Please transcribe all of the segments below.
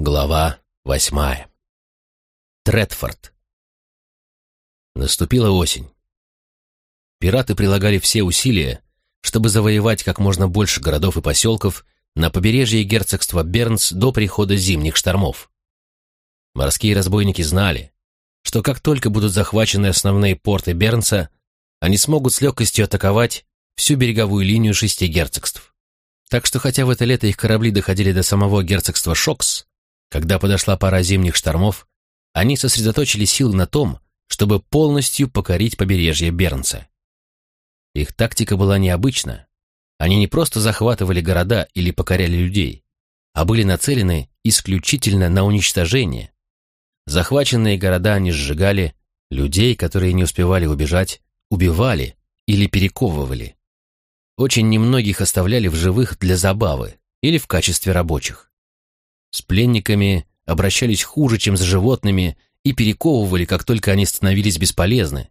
Глава восьмая. Тредфорд. Наступила осень. Пираты прилагали все усилия, чтобы завоевать как можно больше городов и поселков на побережье герцогства Бернс до прихода зимних штормов. Морские разбойники знали, что как только будут захвачены основные порты Бернса, они смогут с легкостью атаковать всю береговую линию шести герцогств. Так что хотя в это лето их корабли доходили до самого герцогства Шокс, когда подошла пора зимних штормов, они сосредоточили силы на том, чтобы полностью покорить побережье Бернса. Их тактика была необычна. Они не просто захватывали города или покоряли людей, а были нацелены исключительно на уничтожение. Захваченные города они сжигали, людей, которые не успевали убежать, убивали или перековывали. Очень немногих оставляли в живых для забавы или в качестве рабочих. С пленниками обращались хуже, чем с животными, и перековывали, как только они становились бесполезны.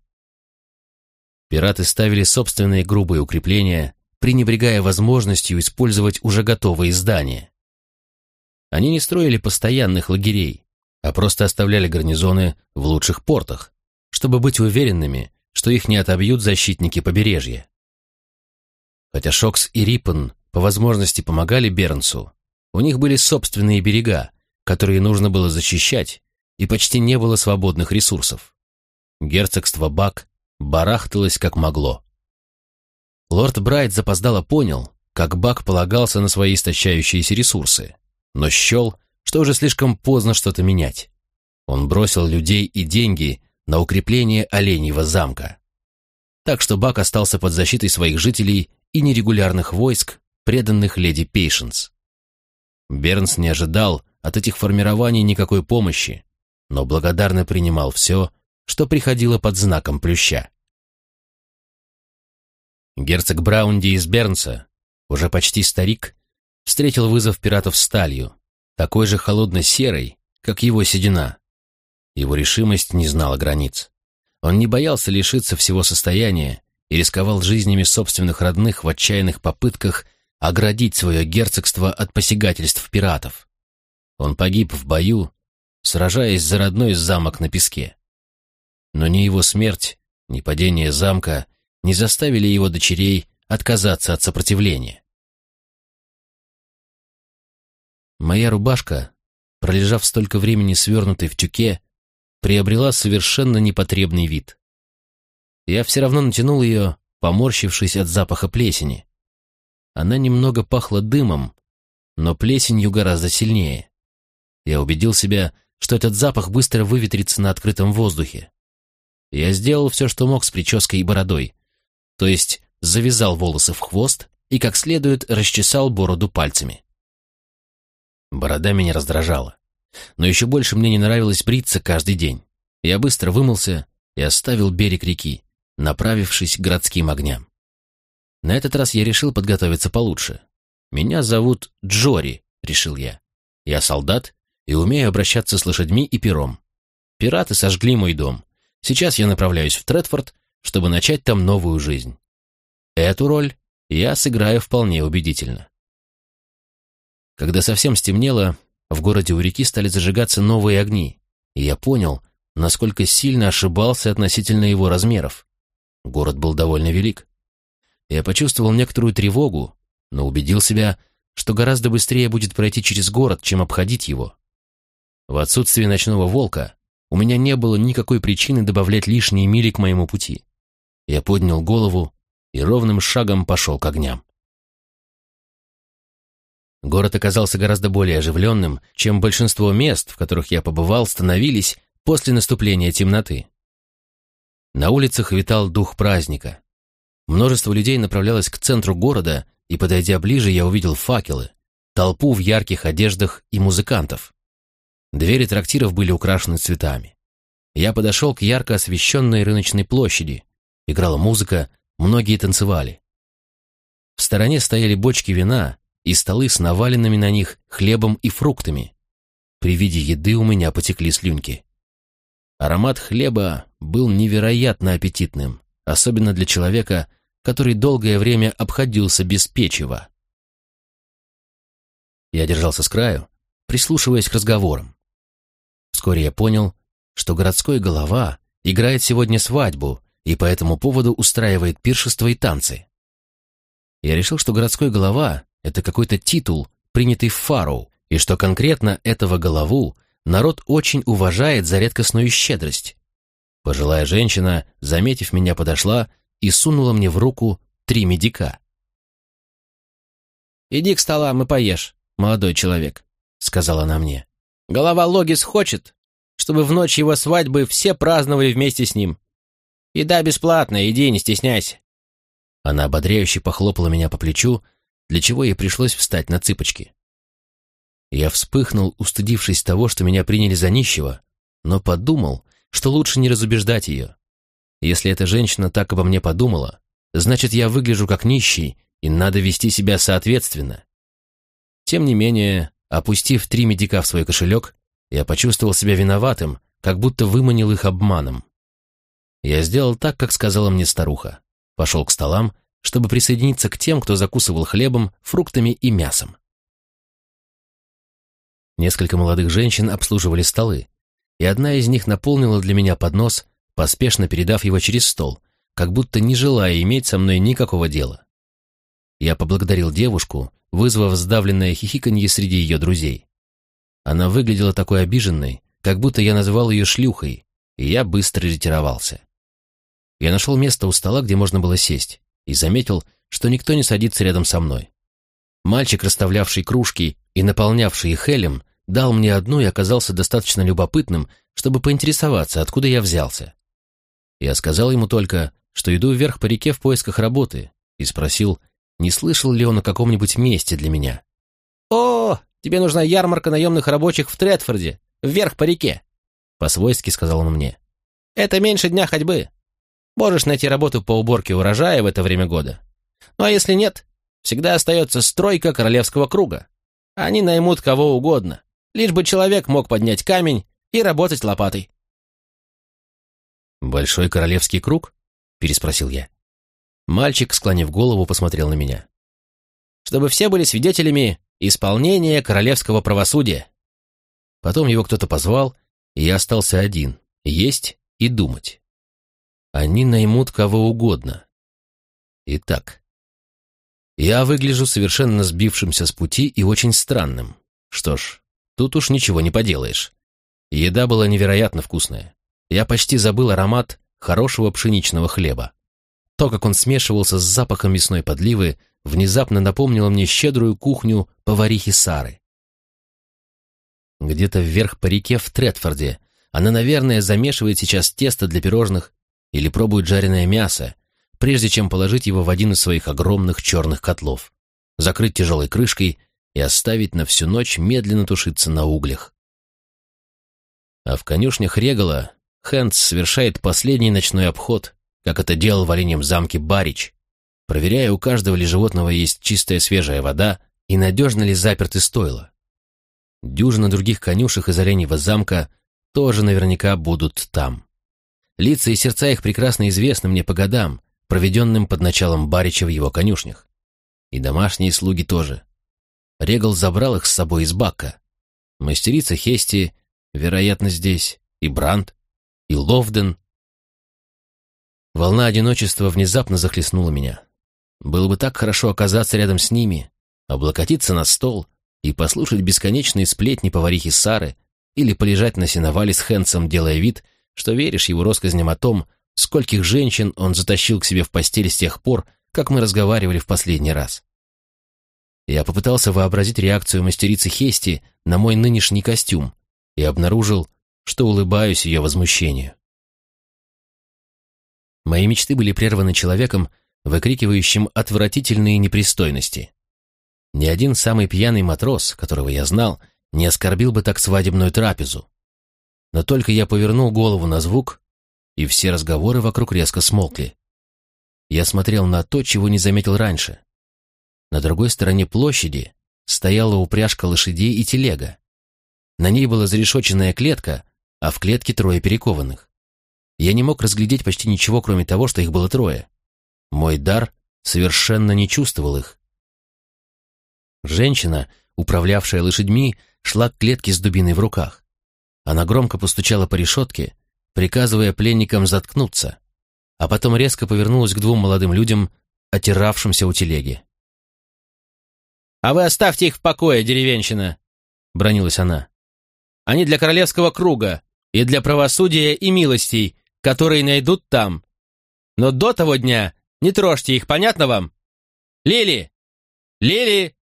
Пираты ставили собственные грубые укрепления, пренебрегая возможностью использовать уже готовые здания. Они не строили постоянных лагерей, а просто оставляли гарнизоны в лучших портах, чтобы быть уверенными, что их не отобьют защитники побережья. Хотя Шокс и Риппен по возможности помогали Бернсу, у них были собственные берега, которые нужно было защищать, и почти не было свободных ресурсов. Герцогство Бак барахталось как могло. Лорд Брайт запоздало понял, как Бак полагался на свои истощающиеся ресурсы, но счел, что уже слишком поздно что-то менять. Он бросил людей и деньги на укрепление Оленьего замка. Так что Бак остался под защитой своих жителей и нерегулярных войск, преданных леди Пейшенс. Бернс не ожидал от этих формирований никакой помощи, но благодарно принимал все, что приходило под знаком плюща. Герцог Браунди из Бернса, уже почти старик, встретил вызов пиратов сталью, такой же холодно-серой, как его седина. Его решимость не знала границ. Он не боялся лишиться всего состояния и рисковал жизнями собственных родных в отчаянных попытках оградить свое герцогство от посягательств пиратов. Он погиб в бою, сражаясь за родной замок на песке. Но ни его смерть, ни падение замка не заставили его дочерей отказаться от сопротивления. Моя рубашка, пролежав столько времени свернутой в тюке, приобрела совершенно непотребный вид. Я все равно натянул ее, поморщившись от запаха плесени, она немного пахла дымом, но плесенью гораздо сильнее. Я убедил себя, что этот запах быстро выветрится на открытом воздухе. Я сделал все, что мог с прической и бородой, то есть завязал волосы в хвост и как следует расчесал бороду пальцами. Борода меня раздражала, но еще больше мне не нравилось бриться каждый день. Я быстро вымылся и оставил берег реки, направившись к городским огням. На этот раз я решил подготовиться получше. «Меня зовут Джори», — решил я. «Я солдат и умею обращаться с лошадьми и пером. Пираты сожгли мой дом. Сейчас я направляюсь в Тредфорд, чтобы начать там новую жизнь. Эту роль я сыграю вполне убедительно». Когда совсем стемнело, в городе у реки стали зажигаться новые огни, и я понял, насколько сильно ошибался относительно его размеров. Город был довольно велик. Я почувствовал некоторую тревогу, но убедил себя, что гораздо быстрее будет пройти через город, чем обходить его. В отсутствие ночного волка у меня не было никакой причины добавлять лишние мили к моему пути. Я поднял голову и ровным шагом пошел к огням. Город оказался гораздо более оживленным, чем большинство мест, в которых я побывал, становились после наступления темноты. На улицах витал дух праздника. Множество людей направлялось к центру города, и, подойдя ближе, я увидел факелы, толпу в ярких одеждах и музыкантов. Двери трактиров были украшены цветами. Я подошел к ярко освещенной рыночной площади. Играла музыка, многие танцевали. В стороне стояли бочки вина и столы с наваленными на них хлебом и фруктами. При виде еды у меня потекли слюнки. Аромат хлеба был невероятно аппетитным, особенно для человека, который долгое время обходился без печива. Я держался с краю, прислушиваясь к разговорам. Вскоре я понял, что городской голова играет сегодня свадьбу и по этому поводу устраивает пиршество и танцы. Я решил, что городской голова — это какой-то титул, принятый в Фароу, и что конкретно этого голову народ очень уважает за редкостную щедрость. Пожилая женщина, заметив меня, подошла и сунула мне в руку три медика. «Иди к столам и поешь, молодой человек», — сказала она мне. «Голова Логис хочет, чтобы в ночь его свадьбы все праздновали вместе с ним. Еда бесплатная, иди, не стесняйся». Она ободряюще похлопала меня по плечу, для чего ей пришлось встать на цыпочки. Я вспыхнул, устыдившись того, что меня приняли за нищего, но подумал, что лучше не разубеждать ее. Если эта женщина так обо мне подумала, значит, я выгляжу как нищий, и надо вести себя соответственно. Тем не менее, опустив три медика в свой кошелек, я почувствовал себя виноватым, как будто выманил их обманом. Я сделал так, как сказала мне старуха. Пошел к столам, чтобы присоединиться к тем, кто закусывал хлебом, фруктами и мясом. Несколько молодых женщин обслуживали столы, и одна из них наполнила для меня поднос, поспешно передав его через стол, как будто не желая иметь со мной никакого дела. Я поблагодарил девушку, вызвав сдавленное хихиканье среди ее друзей. Она выглядела такой обиженной, как будто я называл ее шлюхой, и я быстро ретировался. Я нашел место у стола, где можно было сесть, и заметил, что никто не садится рядом со мной. Мальчик, расставлявший кружки и наполнявший их элем, дал мне одну и оказался достаточно любопытным, чтобы поинтересоваться, откуда я взялся. Я сказал ему только, что иду вверх по реке в поисках работы, и спросил, не слышал ли он о каком-нибудь месте для меня. «О, тебе нужна ярмарка наемных рабочих в Тредфорде, вверх по реке», — по-свойски сказал он мне. «Это меньше дня ходьбы. Можешь найти работу по уборке урожая в это время года. Ну а если нет, всегда остается стройка королевского круга. Они наймут кого угодно, лишь бы человек мог поднять камень и работать лопатой». «Большой королевский круг?» — переспросил я. Мальчик, склонив голову, посмотрел на меня. «Чтобы все были свидетелями исполнения королевского правосудия». Потом его кто-то позвал, и я остался один, есть и думать. Они наймут кого угодно. Итак, я выгляжу совершенно сбившимся с пути и очень странным. Что ж, тут уж ничего не поделаешь. Еда была невероятно вкусная. Я почти забыл аромат хорошего пшеничного хлеба. То, как он смешивался с запахом мясной подливы, внезапно напомнило мне щедрую кухню поварихи Сары. Где-то вверх по реке в Тредфорде она, наверное, замешивает сейчас тесто для пирожных или пробует жареное мясо, прежде чем положить его в один из своих огромных черных котлов, закрыть тяжелой крышкой и оставить на всю ночь медленно тушиться на углях. А в конюшнях Регала Хэнс совершает последний ночной обход, как это делал в оленьем замке Барич, проверяя, у каждого ли животного есть чистая свежая вода и надежно ли заперты стойла. Дюжина других конюшек из оленьего замка тоже наверняка будут там. Лица и сердца их прекрасно известны мне по годам, проведенным под началом Барича в его конюшнях. И домашние слуги тоже. Регал забрал их с собой из бака. Мастерица Хести, вероятно, здесь, и Бранд, и Ловден, Волна одиночества внезапно захлестнула меня. Было бы так хорошо оказаться рядом с ними, облокотиться на стол и послушать бесконечные сплетни поварихи Сары или полежать на сеновале с Хэнсом, делая вид, что веришь его россказням о том, скольких женщин он затащил к себе в постель с тех пор, как мы разговаривали в последний раз. Я попытался вообразить реакцию мастерицы Хести на мой нынешний костюм и обнаружил, что улыбаюсь ее возмущению. Мои мечты были прерваны человеком, выкрикивающим отвратительные непристойности. Ни один самый пьяный матрос, которого я знал, не оскорбил бы так свадебную трапезу. Но только я повернул голову на звук, и все разговоры вокруг резко смолкли. Я смотрел на то, чего не заметил раньше. На другой стороне площади стояла упряжка лошадей и телега. На ней была зарешоченная клетка, а в клетке трое перекованных. Я не мог разглядеть почти ничего, кроме того, что их было трое. Мой дар совершенно не чувствовал их. Женщина, управлявшая лошадьми, шла к клетке с дубиной в руках. Она громко постучала по решетке, приказывая пленникам заткнуться, а потом резко повернулась к двум молодым людям, отиравшимся у телеги. «А вы оставьте их в покое, деревенщина!» — бронилась она. «Они для королевского круга и для правосудия и милостей, которые найдут там. Но до того дня не трожьте их, понятно вам? Лили! Лили!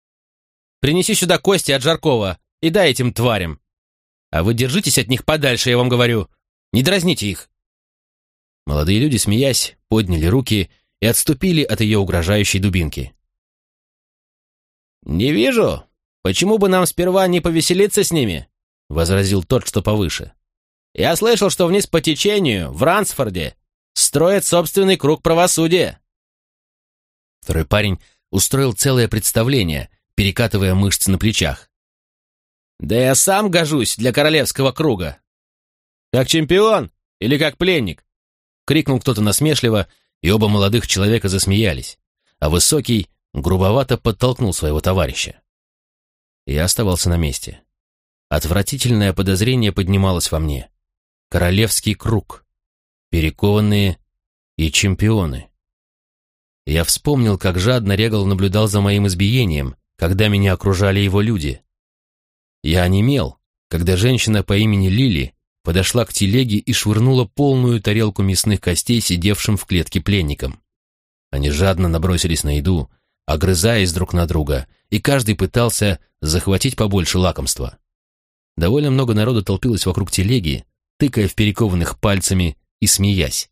Принеси сюда кости от Жаркова и дай этим тварям. А вы держитесь от них подальше, я вам говорю. Не дразните их. Молодые люди, смеясь, подняли руки и отступили от ее угрожающей дубинки. «Не вижу. Почему бы нам сперва не повеселиться с ними?» — возразил тот, что повыше. «Я слышал, что вниз по течению, в Рансфорде, строят собственный круг правосудия». Второй парень устроил целое представление, перекатывая мышцы на плечах. «Да я сам гожусь для королевского круга!» «Как чемпион или как пленник?» — крикнул кто-то насмешливо, и оба молодых человека засмеялись, а высокий грубовато подтолкнул своего товарища. Я оставался на месте. Отвратительное подозрение поднималось во мне. Королевский круг. Перекованные и чемпионы. Я вспомнил, как жадно Регал наблюдал за моим избиением, когда меня окружали его люди. Я онемел, когда женщина по имени Лили подошла к телеге и швырнула полную тарелку мясных костей сидевшим в клетке пленникам. Они жадно набросились на еду, огрызаясь друг на друга, и каждый пытался захватить побольше лакомства. Довольно много народу толпилось вокруг телеги, тыкая в перекованных пальцами и смеясь.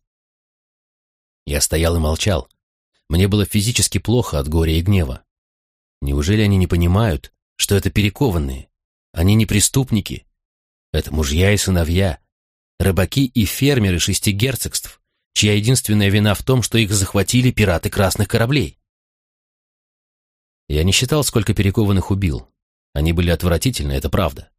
Я стоял и молчал, мне было физически плохо от горя и гнева. Неужели они не понимают, что это перекованные? Они не преступники. Это мужья и сыновья, рыбаки и фермеры шести герцогств, чья единственная вина в том, что их захватили пираты красных кораблей. Я не считал, сколько перекованных убил. Они были отвратительны, это правда.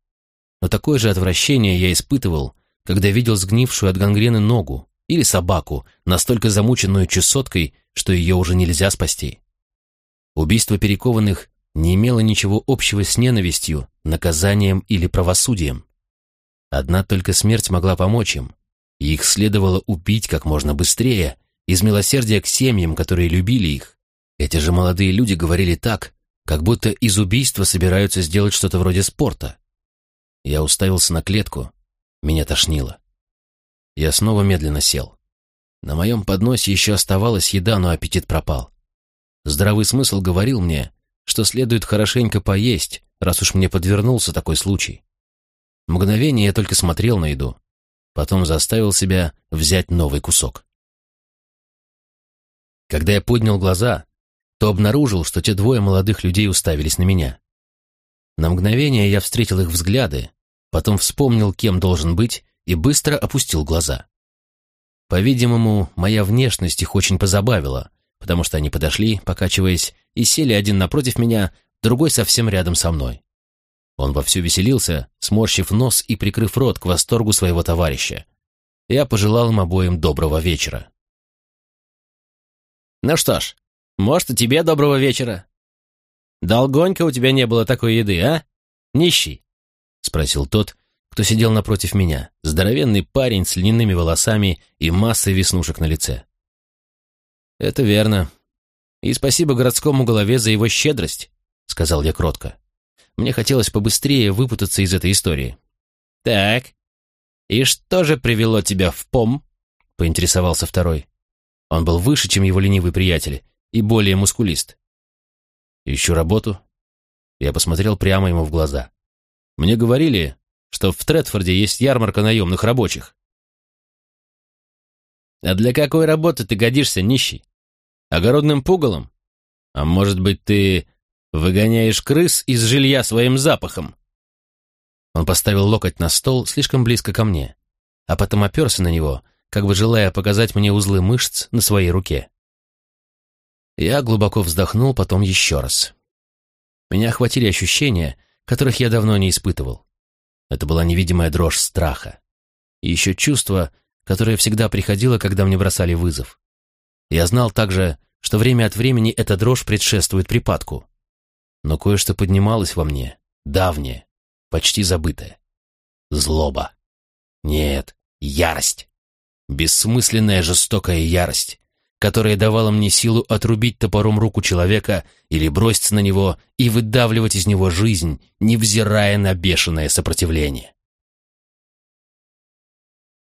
Но такое же отвращение я испытывал, когда видел сгнившую от гангрены ногу или собаку, настолько замученную чесоткой, что ее уже нельзя спасти. Убийство перекованных не имело ничего общего с ненавистью, наказанием или правосудием. Одна только смерть могла помочь им, и их следовало убить как можно быстрее, из милосердия к семьям, которые любили их. Эти же молодые люди говорили так, как будто из убийства собираются сделать что-то вроде спорта. Я уставился на клетку, меня тошнило. Я снова медленно сел. На моем подносе еще оставалась еда, но аппетит пропал. Здравый смысл говорил мне, что следует хорошенько поесть, раз уж мне подвернулся такой случай. Мгновение я только смотрел на еду, потом заставил себя взять новый кусок. Когда я поднял глаза, то обнаружил, что те двое молодых людей уставились на меня. На мгновение я встретил их взгляды, потом вспомнил, кем должен быть, и быстро опустил глаза. По-видимому, моя внешность их очень позабавила, потому что они подошли, покачиваясь, и сели один напротив меня, другой совсем рядом со мной. Он вовсю веселился, сморщив нос и прикрыв рот к восторгу своего товарища. Я пожелал им обоим доброго вечера. «Ну что ж, может, и тебе доброго вечера. Долгонько у тебя не было такой еды, а? Нищий?» — спросил тот, кто сидел напротив меня, здоровенный парень с льняными волосами и массой веснушек на лице. «Это верно. И спасибо городскому голове за его щедрость», — сказал я кротко. Мне хотелось побыстрее выпутаться из этой истории. «Так, и что же привело тебя в пом?» — поинтересовался второй. Он был выше, чем его ленивый приятель, и более мускулист. «Ищу работу». Я посмотрел прямо ему в глаза. «Мне говорили, что в Тредфорде есть ярмарка наемных рабочих. А для какой работы ты годишься, нищий? Огородным пугалом? А может быть, ты выгоняешь крыс из жилья своим запахом?» Он поставил локоть на стол слишком близко ко мне, а потом оперся на него, как бы желая показать мне узлы мышц на своей руке. Я глубоко вздохнул, потом еще раз. Меня охватили ощущения, которых я давно не испытывал. Это была невидимая дрожь страха. И еще чувство, которое всегда приходило, когда мне бросали вызов. Я знал также, что время от времени эта дрожь предшествует припадку. Но кое-что поднималось во мне, давнее, почти забытое. Злоба. Нет, ярость. Бессмысленная жестокая ярость, которая давала мне силу отрубить топором руку человека или броситься на него и выдавливать из него жизнь, невзирая на бешеное сопротивление.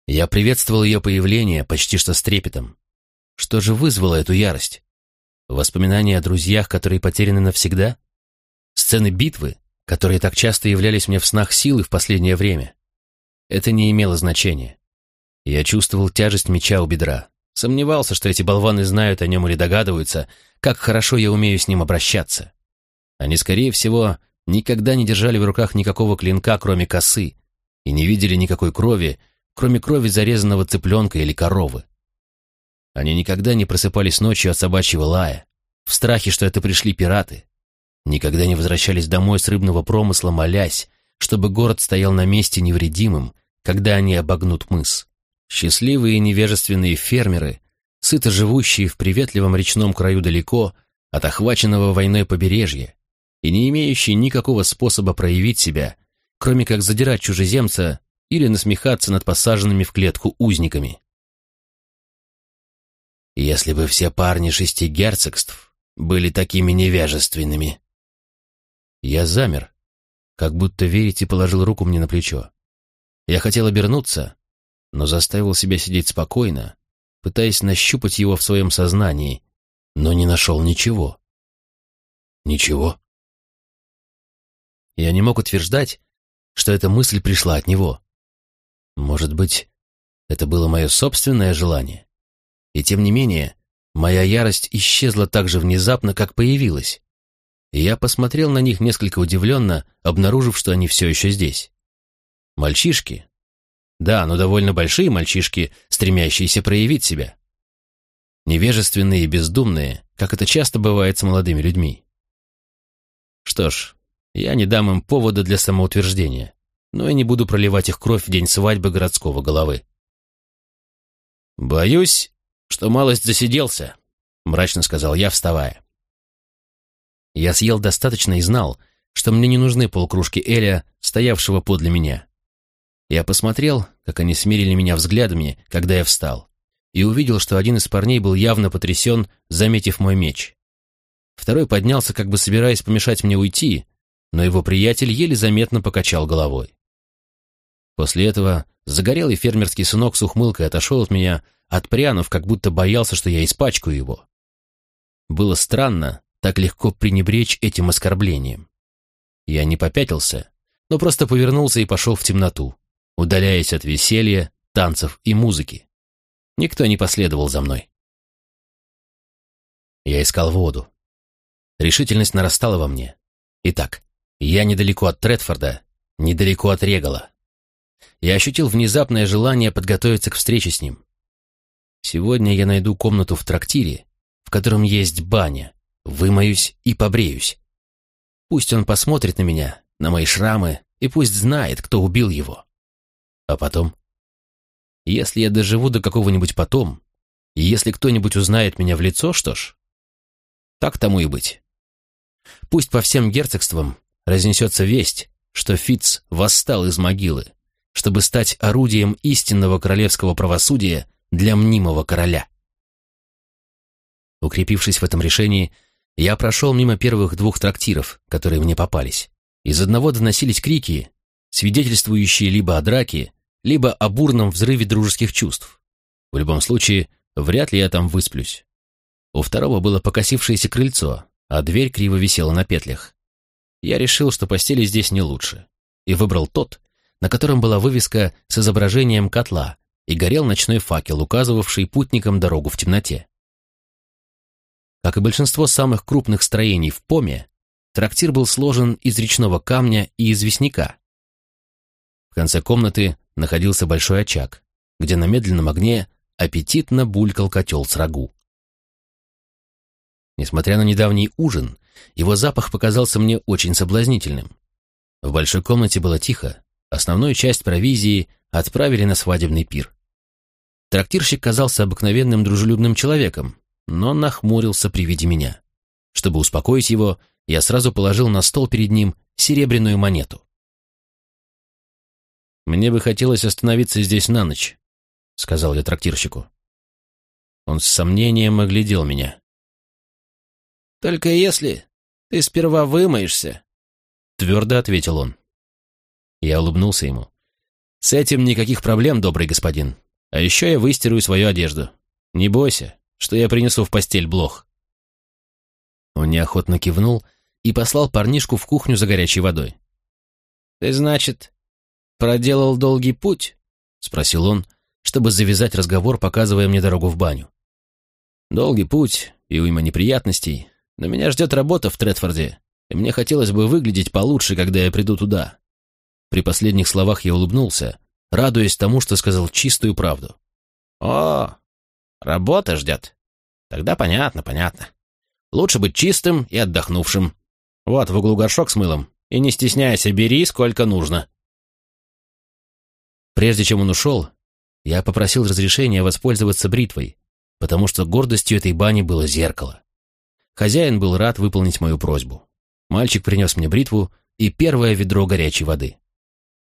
Я приветствовал ее появление почти что с трепетом. Что же вызвало эту ярость? Воспоминания о друзьях, которые потеряны навсегда? Сцены битвы, которые так часто являлись мне в снах силы в последнее время? Это не имело значения. Я чувствовал тяжесть меча у бедра. Сомневался, что эти болваны знают о нем или догадываются, как хорошо я умею с ним обращаться. Они, скорее всего, никогда не держали в руках никакого клинка, кроме косы, и не видели никакой крови, кроме крови зарезанного цыпленка или коровы. Они никогда не просыпались ночью от собачьего лая, в страхе, что это пришли пираты. Никогда не возвращались домой с рыбного промысла, молясь, чтобы город стоял на месте невредимым, когда они обогнут мыс. Счастливые невежественные фермеры, сыто живущие в приветливом речном краю далеко от охваченного войной побережья и не имеющие никакого способа проявить себя, кроме как задирать чужеземца или насмехаться над посаженными в клетку узниками. Если бы все парни шести герцогств были такими невежественными. Я замер, как будто верить и положил руку мне на плечо. Я хотел обернуться, но заставил себя сидеть спокойно, пытаясь нащупать его в своем сознании, но не нашел ничего. Ничего. Я не мог утверждать, что эта мысль пришла от него. Может быть, это было мое собственное желание? И тем не менее, моя ярость исчезла так же внезапно, как появилась. И я посмотрел на них несколько удивленно, обнаружив, что они все еще здесь. Мальчишки, да, но довольно большие мальчишки, стремящиеся проявить себя. Невежественные и бездумные, как это часто бывает с молодыми людьми. Что ж, я не дам им повода для самоутверждения, но и не буду проливать их кровь в день свадьбы городского головы. «Боюсь, что малость засиделся», — мрачно сказал я, вставая. Я съел достаточно и знал, что мне не нужны полкружки Эля, стоявшего подле меня. Я посмотрел, как они смирили меня взглядами, когда я встал, и увидел, что один из парней был явно потрясен, заметив мой меч. Второй поднялся, как бы собираясь помешать мне уйти, но его приятель еле заметно покачал головой. После этого загорелый фермерский сынок с ухмылкой отошел от меня, отпрянув, как будто боялся, что я испачкаю его. Было странно так легко пренебречь этим оскорблением. Я не попятился, но просто повернулся и пошел в темноту, удаляясь от веселья, танцев и музыки. Никто не последовал за мной. Я искал воду. Решительность нарастала во мне. Итак, я недалеко от Тредфорда, недалеко от Регала. Я ощутил внезапное желание подготовиться к встрече с ним. Сегодня я найду комнату в трактире, в котором есть баня, вымоюсь и побреюсь. Пусть он посмотрит на меня, на мои шрамы, и пусть знает, кто убил его. А потом? Если я доживу до какого-нибудь потом, и если кто-нибудь узнает меня в лицо, что ж, так тому и быть. Пусть по всем герцогствам разнесется весть, что Фиц восстал из могилы, чтобы стать орудием истинного королевского правосудия для мнимого короля. Укрепившись в этом решении, я прошел мимо первых двух трактиров, которые мне попались. Из одного доносились крики, свидетельствующие либо о драке, либо о бурном взрыве дружеских чувств. В любом случае, вряд ли я там высплюсь. У второго было покосившееся крыльцо, а дверь криво висела на петлях. Я решил, что постели здесь не лучше, и выбрал тот, на котором была вывеска с изображением котла и горел ночной факел, указывавший путникам дорогу в темноте. Как и большинство самых крупных строений в Поме, трактир был сложен из речного камня и известняка. В конце комнаты находился большой очаг, где на медленном огне аппетитно булькал котел с рагу. Несмотря на недавний ужин, его запах показался мне очень соблазнительным. В большой комнате было тихо, основную часть провизии отправили на свадебный пир. Трактирщик казался обыкновенным дружелюбным человеком, но нахмурился при виде меня. Чтобы успокоить его, я сразу положил на стол перед ним серебряную монету. «Мне бы хотелось остановиться здесь на ночь», — сказал я трактирщику. Он с сомнением оглядел меня. «Только если ты сперва вымоешься», — твердо ответил он. Я улыбнулся ему. «С этим никаких проблем, добрый господин. А еще я выстирую свою одежду. Не бойся, что я принесу в постель блох». Он неохотно кивнул и послал парнишку в кухню за горячей водой. «Ты, значит, проделал долгий путь?» — спросил он, чтобы завязать разговор, показывая мне дорогу в баню. «Долгий путь и уйма неприятностей, но меня ждет работа в Тредфорде, и мне хотелось бы выглядеть получше, когда я приду туда». При последних словах я улыбнулся, радуясь тому, что сказал чистую правду. «О, работа ждет. Тогда понятно, понятно. Лучше быть чистым и отдохнувшим. Вот в углу горшок с мылом, и не стесняйся, бери сколько нужно». Прежде чем он ушел, я попросил разрешения воспользоваться бритвой, потому что гордостью этой бани было зеркало. Хозяин был рад выполнить мою просьбу. Мальчик принес мне бритву и первое ведро горячей воды.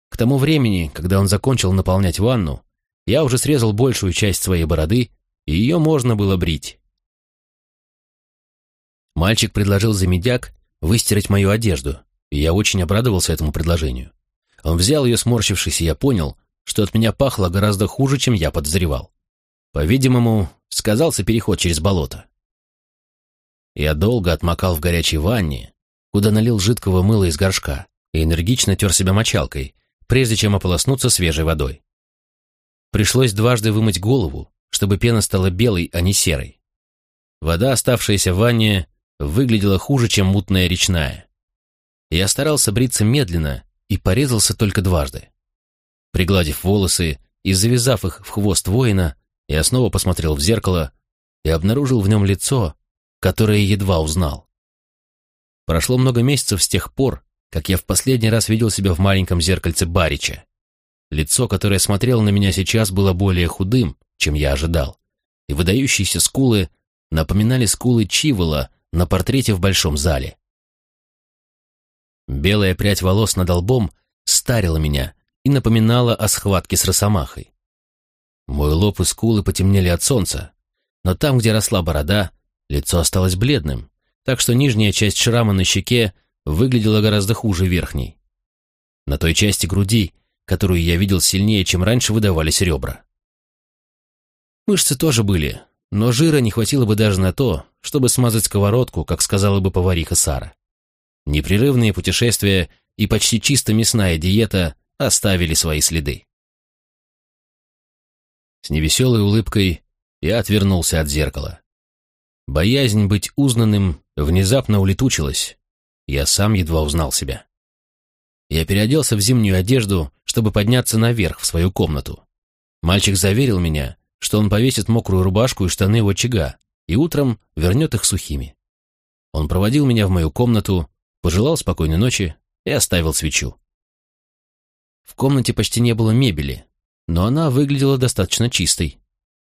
К тому времени, когда он закончил наполнять ванну, я уже срезал большую часть своей бороды, и ее можно было брить. Мальчик предложил за медяк выстирать мою одежду, и я очень обрадовался этому предложению. Он взял ее, сморщившись, и я понял, что от меня пахло гораздо хуже, чем я подозревал. По-видимому, сказался переход через болото. Я долго отмокал в горячей ванне, куда налил жидкого мыла из горшка, и энергично тер себя мочалкой, прежде чем ополоснуться свежей водой. Пришлось дважды вымыть голову, чтобы пена стала белой, а не серой. Вода, оставшаяся в ванне, выглядела хуже, чем мутная речная. Я старался бриться медленно и порезался только дважды. Пригладив волосы и завязав их в хвост воина, я снова посмотрел в зеркало и обнаружил в нем лицо, которое едва узнал. Прошло много месяцев с тех пор, как я в последний раз видел себя в маленьком зеркальце Барича. Лицо, которое смотрело на меня сейчас, было более худым, чем я ожидал, и выдающиеся скулы напоминали скулы Чивола на портрете в большом зале. Белая прядь волос над лбом старила меня и напоминала о схватке с росомахой. Мой лоб и скулы потемнели от солнца, но там, где росла борода, лицо осталось бледным, так что нижняя часть шрама на щеке выглядела гораздо хуже верхней. На той части груди, которую я видел сильнее, чем раньше, выдавались ребра. Мышцы тоже были, но жира не хватило бы даже на то, чтобы смазать сковородку, как сказала бы повариха Сара. Непрерывные путешествия и почти чисто мясная диета оставили свои следы. С невеселой улыбкой я отвернулся от зеркала. Боязнь быть узнанным внезапно улетучилась, я сам едва узнал себя. Я переоделся в зимнюю одежду, чтобы подняться наверх в свою комнату. Мальчик заверил меня, что он повесит мокрую рубашку и штаны у очага, и утром вернет их сухими. Он проводил меня в мою комнату, пожелал спокойной ночи и оставил свечу. В комнате почти не было мебели, но она выглядела достаточно чистой.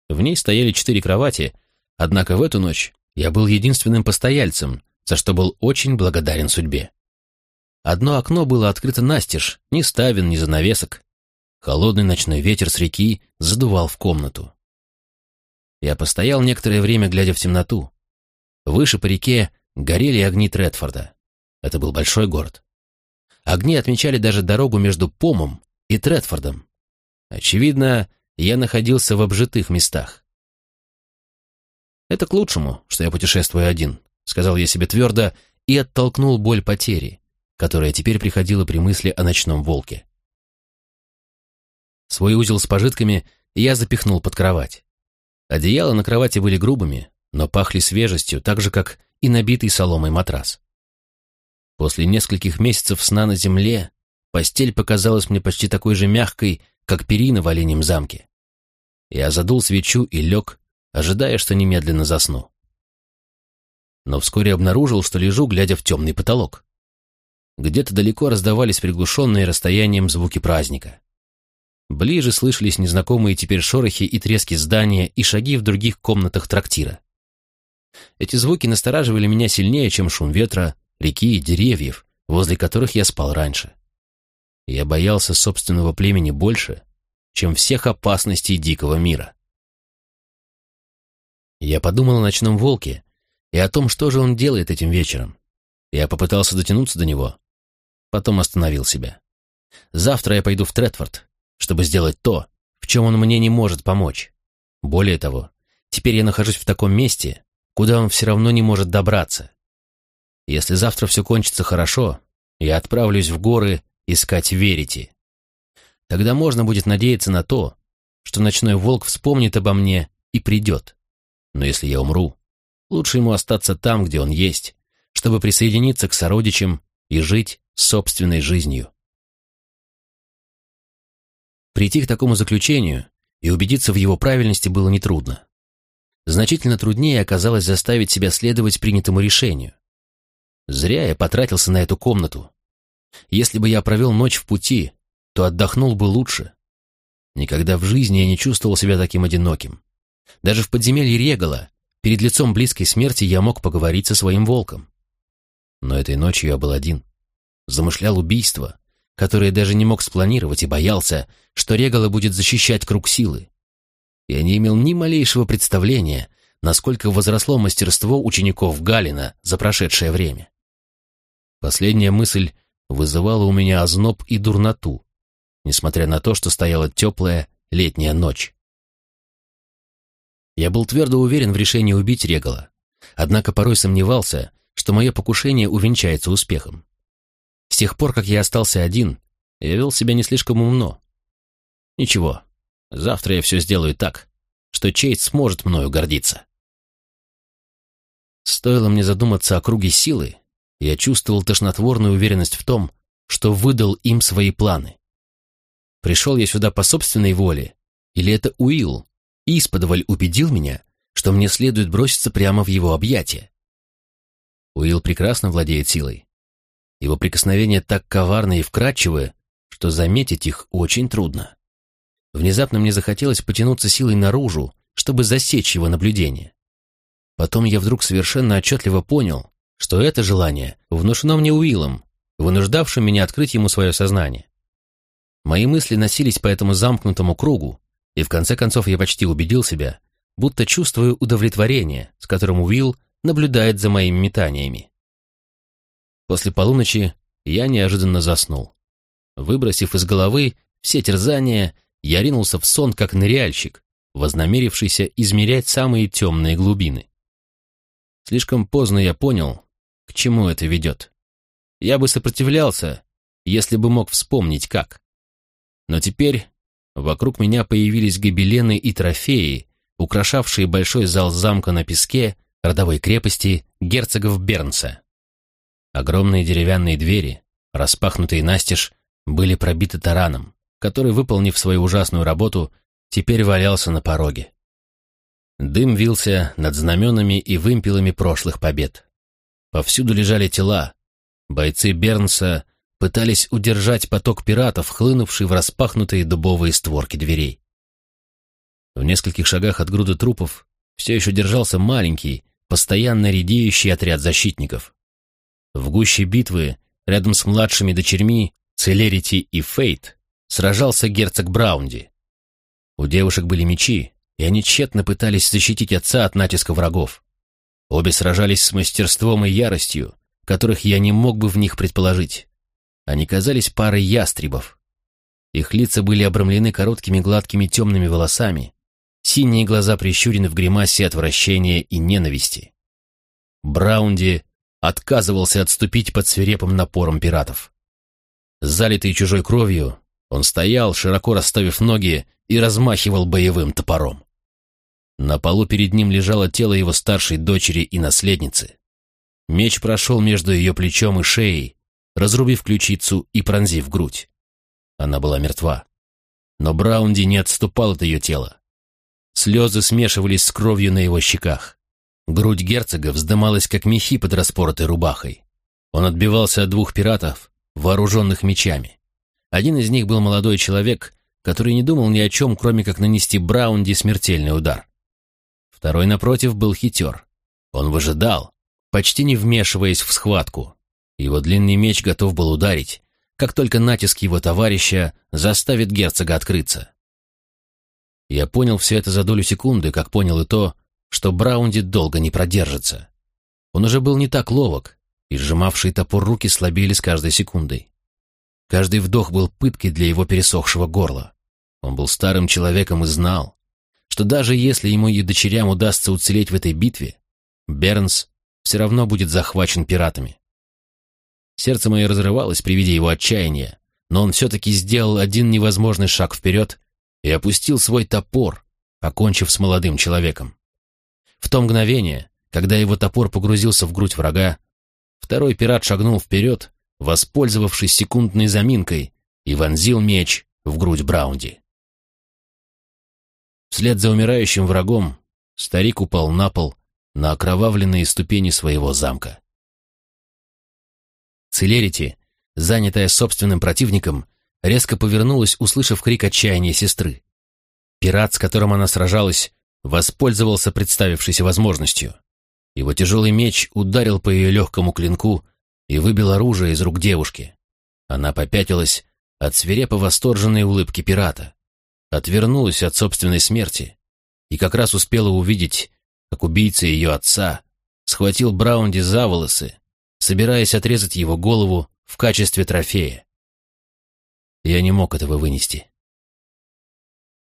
В ней стояли четыре кровати, однако в эту ночь я был единственным постояльцем, за что был очень благодарен судьбе. Одно окно было открыто настежь, ни ставен, ни занавесок. Холодный ночной ветер с реки задувал в комнату. Я постоял некоторое время, глядя в темноту. Выше по реке горели огни Тредфорда. Это был большой город. Огни отмечали даже дорогу между Помом и Тредфордом. Очевидно, я находился в обжитых местах. Это к лучшему, что я путешествую один сказал я себе твердо и оттолкнул боль потери, которая теперь приходила при мысли о ночном волке. Свой узел с пожитками я запихнул под кровать. Одеяла на кровати были грубыми, но пахли свежестью, так же, как и набитый соломой матрас. После нескольких месяцев сна на земле постель показалась мне почти такой же мягкой, как перина в оленем замке. Я задул свечу и лег, ожидая, что немедленно засну но вскоре обнаружил, что лежу, глядя в темный потолок. Где-то далеко раздавались приглушенные расстоянием звуки праздника. Ближе слышались незнакомые теперь шорохи и трески здания и шаги в других комнатах трактира. Эти звуки настораживали меня сильнее, чем шум ветра, реки и деревьев, возле которых я спал раньше. Я боялся собственного племени больше, чем всех опасностей дикого мира. Я подумал о ночном волке и о том, что же он делает этим вечером. Я попытался дотянуться до него, потом остановил себя. Завтра я пойду в Третфорд, чтобы сделать то, в чем он мне не может помочь. Более того, теперь я нахожусь в таком месте, куда он все равно не может добраться. Если завтра все кончится хорошо, я отправлюсь в горы искать верите. Тогда можно будет надеяться на то, что ночной волк вспомнит обо мне и придет. Но если я умру, лучше ему остаться там, где он есть, чтобы присоединиться к сородичам и жить собственной жизнью. Прийти к такому заключению и убедиться в его правильности было нетрудно. Значительно труднее оказалось заставить себя следовать принятому решению. Зря я потратился на эту комнату. Если бы я провел ночь в пути, то отдохнул бы лучше. Никогда в жизни я не чувствовал себя таким одиноким. Даже в подземелье Регала, перед лицом близкой смерти, я мог поговорить со своим волком. Но этой ночью я был один. Замышлял убийство, которое даже не мог спланировать и боялся, что Регала будет защищать круг силы. Я не имел ни малейшего представления, насколько возросло мастерство учеников Галина за прошедшее время. Последняя мысль вызывала у меня озноб и дурноту, несмотря на то, что стояла теплая летняя ночь. Я был твердо уверен в решении убить Регала, однако порой сомневался, что мое покушение увенчается успехом. С тех пор, как я остался один, я вел себя не слишком умно. Ничего, завтра я все сделаю так, что Чейт сможет мною гордиться. Стоило мне задуматься о круге силы, я чувствовал тошнотворную уверенность в том, что выдал им свои планы. Пришел я сюда по собственной воле, или это Уилл, исподволь убедил меня, что мне следует броситься прямо в его объятия. Уилл прекрасно владеет силой. Его прикосновения так коварны и вкрадчивы, что заметить их очень трудно. Внезапно мне захотелось потянуться силой наружу, чтобы засечь его наблюдение. Потом я вдруг совершенно отчетливо понял, что это желание внушено мне Уиллом, вынуждавшим меня открыть ему свое сознание. Мои мысли носились по этому замкнутому кругу, и в конце концов я почти убедил себя, будто чувствую удовлетворение, с которым Уилл наблюдает за моими метаниями. После полуночи я неожиданно заснул. Выбросив из головы все терзания, я ринулся в сон, как ныряльщик, вознамерившийся измерять самые темные глубины. Слишком поздно я понял, к чему это ведет. Я бы сопротивлялся, если бы мог вспомнить как. Но теперь вокруг меня появились гобелены и трофеи, украшавшие большой зал замка на песке родовой крепости герцогов Бернса. Огромные деревянные двери, распахнутые настежь, были пробиты тараном, который, выполнив свою ужасную работу, теперь валялся на пороге. Дым вился над знаменами и вымпелами прошлых побед. Повсюду лежали тела. Бойцы Бернса пытались удержать поток пиратов, хлынувший в распахнутые дубовые створки дверей. В нескольких шагах от груды трупов все еще держался маленький, постоянно редеющий отряд защитников. В гуще битвы, рядом с младшими дочерьми Целерити и Фейт, сражался герцог Браунди. У девушек были мечи, и они тщетно пытались защитить отца от натиска врагов. Обе сражались с мастерством и яростью, которых я не мог бы в них предположить. Они казались парой ястребов. Их лица были обрамлены короткими гладкими темными волосами, синие глаза прищурены в гримасе отвращения и ненависти. Браунди отказывался отступить под свирепым напором пиратов. Залитый чужой кровью, он стоял, широко расставив ноги, и размахивал боевым топором. На полу перед ним лежало тело его старшей дочери и наследницы. Меч прошел между ее плечом и шеей, разрубив ключицу и пронзив грудь. Она была мертва. Но Браунди не отступал от ее тела. Слезы смешивались с кровью на его щеках. Грудь герцога вздымалась, как мехи под распоротой рубахой. Он отбивался от двух пиратов, вооруженных мечами. Один из них был молодой человек, который не думал ни о чем, кроме как нанести Браунди смертельный удар. Второй, напротив, был хитер. Он выжидал, почти не вмешиваясь в схватку. Его длинный меч готов был ударить, как только натиск его товарища заставит герцога открыться. Я понял все это за долю секунды, как понял и то, что Браунди долго не продержится. Он уже был не так ловок, и сжимавшие топор руки слабели с каждой секундой. Каждый вдох был пыткой для его пересохшего горла. Он был старым человеком и знал, что даже если ему и дочерям удастся уцелеть в этой битве, Бернс все равно будет захвачен пиратами. Сердце мое разрывалось при виде его отчаяния, но он все-таки сделал один невозможный шаг вперед и опустил свой топор, покончив с молодым человеком. В то мгновение, когда его топор погрузился в грудь врага, второй пират шагнул вперед, воспользовавшись секундной заминкой, и вонзил меч в грудь Браунди. Вслед за умирающим врагом старик упал на пол на окровавленные ступени своего замка. Целерити, занятая собственным противником, резко повернулась, услышав крик отчаяния сестры. Пират, с которым она сражалась, воспользовался представившейся возможностью. Его тяжелый меч ударил по ее легкому клинку и выбил оружие из рук девушки. Она попятилась от свирепо восторженной улыбки пирата, отвернулась от собственной смерти и как раз успела увидеть, как убийца ее отца схватил Браунди за волосы, собираясь отрезать его голову в качестве трофея. Я не мог этого вынести.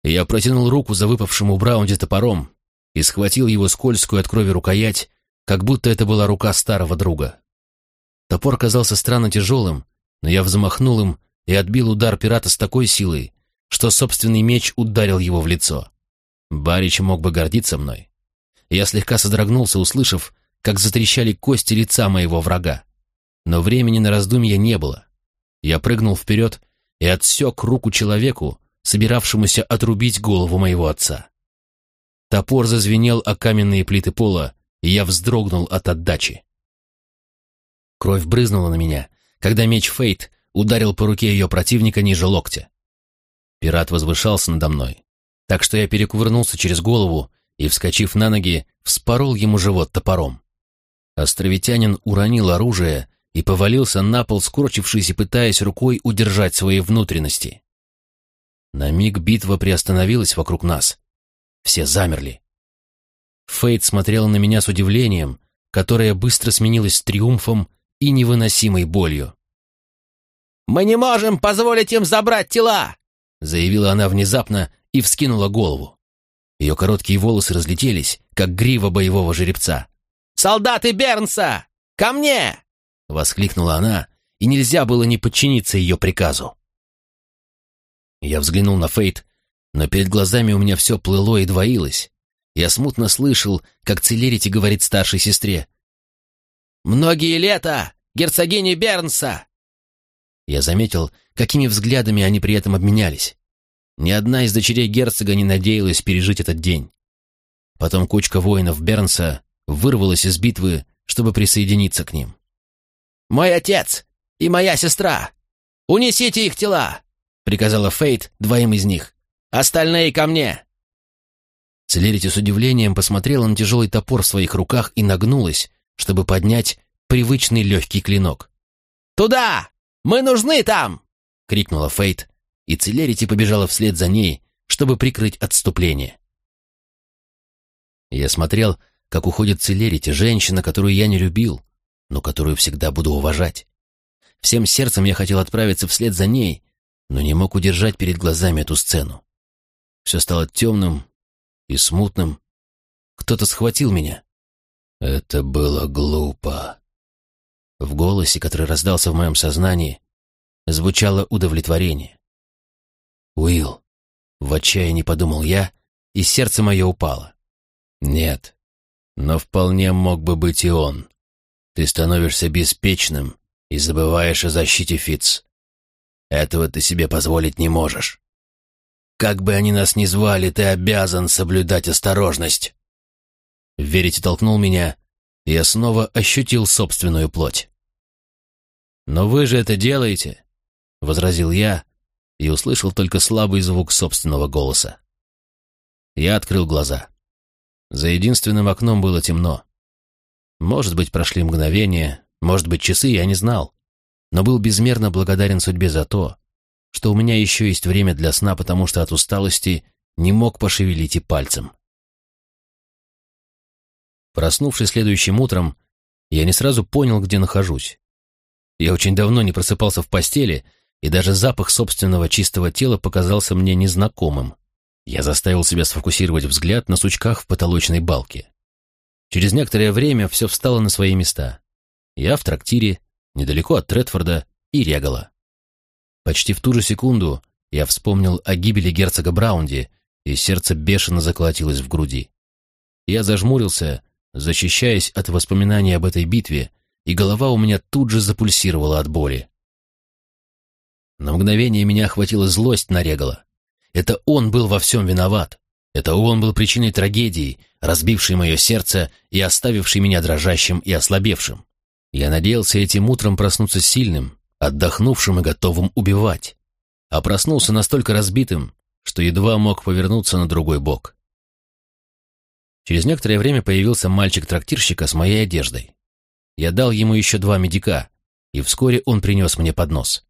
Я протянул руку за выпавшим у Браунди топором и схватил его скользкую от крови рукоять, как будто это была рука старого друга. Топор казался странно тяжелым, но я взмахнул им и отбил удар пирата с такой силой, что собственный меч ударил его в лицо. Барич мог бы гордиться мной. Я слегка содрогнулся, услышав, как затрещали кости лица моего врага. Но времени на раздумья не было. Я прыгнул вперед и отсек руку человеку, собиравшемуся отрубить голову моего отца. Топор зазвенел о каменные плиты пола, и я вздрогнул от отдачи. Кровь брызнула на меня, когда меч Фейт ударил по руке ее противника ниже локтя. Пират возвышался надо мной, так что я перекувырнулся через голову и, вскочив на ноги, вспорол ему живот топором. Островитянин уронил оружие и повалился на пол, скорчившись и пытаясь рукой удержать свои внутренности. На миг битва приостановилась вокруг нас. Все замерли. Фейт смотрел на меня с удивлением, которое быстро сменилось триумфом и невыносимой болью. «Мы не можем позволить им забрать тела!» Заявила она внезапно и вскинула голову. Ее короткие волосы разлетелись, как грива боевого жеребца. «Солдаты Бернса! Ко мне!» — воскликнула она, и нельзя было не подчиниться ее приказу. Я взглянул на Фейт, но перед глазами у меня все плыло и двоилось. Я смутно слышал, как Целерити говорит старшей сестре. «Многие лета! Герцогини Бернса!» Я заметил, какими взглядами они при этом обменялись. Ни одна из дочерей герцога не надеялась пережить этот день. Потом кучка воинов Бернса вырвалась из битвы, чтобы присоединиться к ним. «Мой отец и моя сестра! Унесите их тела!» — приказала Фейт двоим из них. «Остальные ко мне!» Целерити с удивлением посмотрела на тяжелый топор в своих руках и нагнулась, чтобы поднять привычный легкий клинок. «Туда! Мы нужны там!» — крикнула Фейт, и Целерити побежала вслед за ней, чтобы прикрыть отступление. Я смотрел, как уходит Целерити, женщина, которую я не любил, но которую всегда буду уважать. Всем сердцем я хотел отправиться вслед за ней, но не мог удержать перед глазами эту сцену. Все стало темным и смутным. Кто-то схватил меня. Это было глупо. В голосе, который раздался в моем сознании, звучало удовлетворение. «Уилл», — в отчаянии подумал я, и сердце мое упало. «Нет, но вполне мог бы быть и он. Ты становишься беспечным и забываешь о защите Фиц. Этого ты себе позволить не можешь. Как бы они нас ни звали, ты обязан соблюдать осторожность». Верите толкнул меня, я снова ощутил собственную плоть. «Но вы же это делаете», — возразил я и услышал только слабый звук собственного голоса. Я открыл глаза. За единственным окном было темно. Может быть, прошли мгновения, может быть, часы, я не знал. но был безмерно благодарен судьбе за то, что у меня еще есть время для сна, потому что от усталости не мог пошевелить и пальцем. Проснувшись следующим утром, я не сразу понял, где нахожусь. Я очень давно не просыпался в постели, и даже запах собственного чистого тела показался мне незнакомым. Я заставил себя сфокусировать взгляд на сучках в потолочной балке. Через некоторое время все встало на свои места. Я в трактире, недалеко от Тредфорда и Регала. Почти в ту же секунду я вспомнил о гибели герцога Браунди, и сердце бешено заколотилось в груди. Я зажмурился, защищаясь от воспоминаний об этой битве, и голова у меня тут же запульсировала от боли. На мгновение меня охватила злость на Регала. Это он был во всем виноват. Это он был причиной трагедии, разбившей мое сердце и оставившей меня дрожащим и ослабевшим. Я надеялся этим утром проснуться сильным, отдохнувшим и готовым убивать, а проснулся настолько разбитым, что едва мог повернуться на другой бок. Через некоторое время появился мальчик-трактирщика с моей одеждой. Я дал ему еще два медика, и вскоре он принес мне поднос.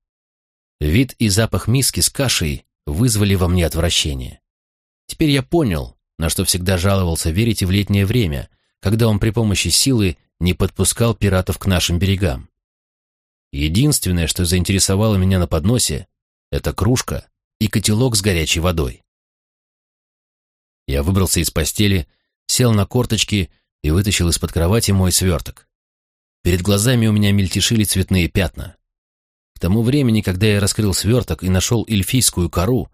Вид и запах миски с кашей вызвали во мне отвращение. Теперь я понял, на что всегда жаловался верить и в летнее время, когда он при помощи силы не подпускал пиратов к нашим берегам. Единственное, что заинтересовало меня на подносе, это кружка и котелок с горячей водой. Я выбрался из постели, сел на корточки и вытащил из-под кровати мой сверток. Перед глазами у меня мельтешили цветные пятна. К тому времени, когда я раскрыл сверток и нашел эльфийскую кору,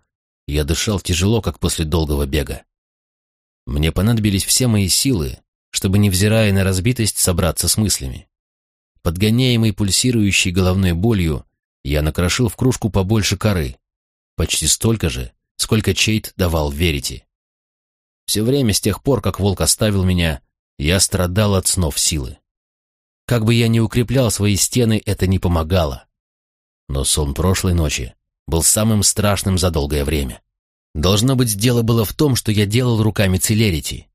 я дышал тяжело, как после долгого бега. Мне понадобились все мои силы, чтобы, невзирая на разбитость, собраться с мыслями. Подгоняемый пульсирующей головной болью, я накрошил в кружку побольше коры, почти столько же, сколько Чейт давал Верите. Все время с тех пор, как волк оставил меня, я страдал от снов силы. Как бы я ни укреплял свои стены, это не помогало. Но сон прошлой ночи был самым страшным за долгое время. Должно быть, дело было в том, что я делал руками Целерити.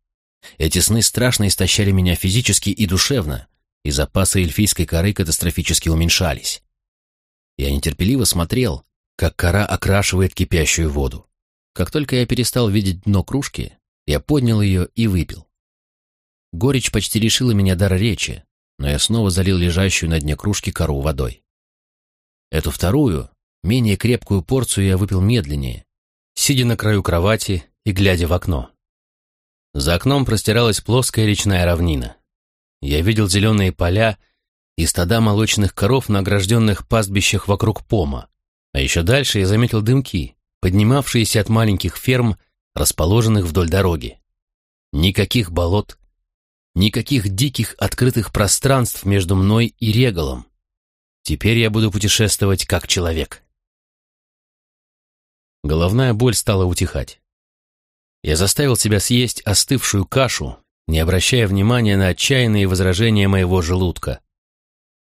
Эти сны страшно истощали меня физически и душевно, и запасы эльфийской коры катастрофически уменьшались. Я нетерпеливо смотрел, как кора окрашивает кипящую воду. Как только я перестал видеть дно кружки, я поднял ее и выпил. Горечь почти лишила меня дара речи, но я снова залил лежащую на дне кружки кору водой. Эту вторую, менее крепкую порцию я выпил медленнее, сидя на краю кровати и глядя в окно. За окном простиралась плоская речная равнина. Я видел зеленые поля и стада молочных коров на огражденных пастбищах вокруг пома, а еще дальше я заметил дымки, поднимавшиеся от маленьких ферм, расположенных вдоль дороги. Никаких болот, никаких диких открытых пространств между мной и регалом. Теперь я буду путешествовать как человек. Головная боль стала утихать. Я заставил себя съесть остывшую кашу, не обращая внимания на отчаянные возражения моего желудка.